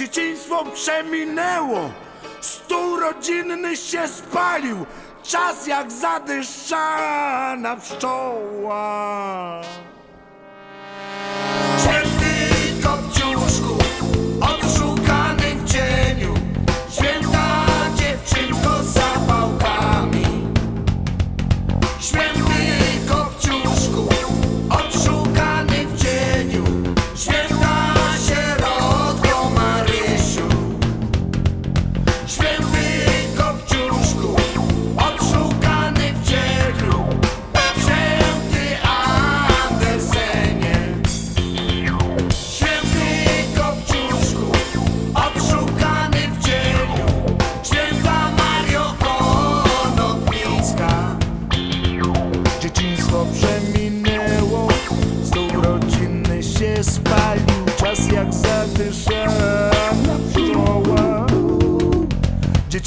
Dzieciństwo przeminęło, stół rodzinny się spalił, czas jak zadyszana pszczoła.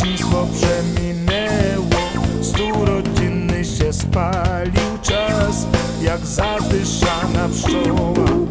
dzieciństwo przeminęło Stu rodzinny się spalił czas Jak zadyszana pszczoła.